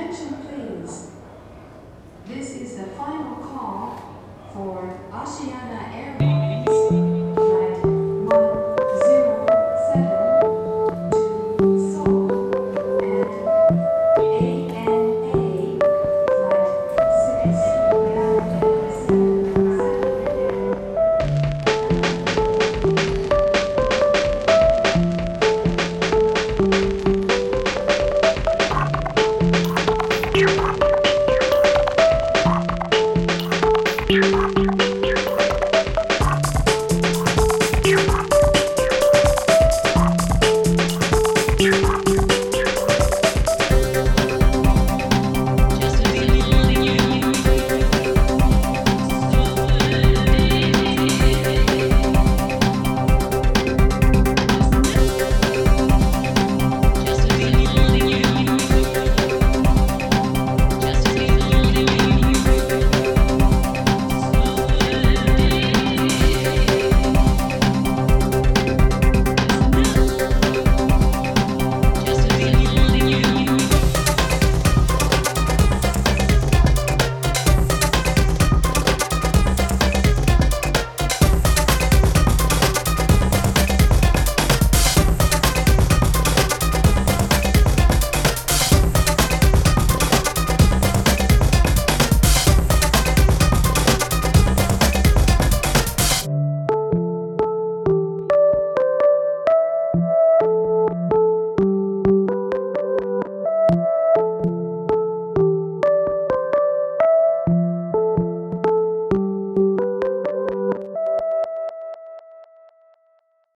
Attention please. This is the final call for Oceana Airlines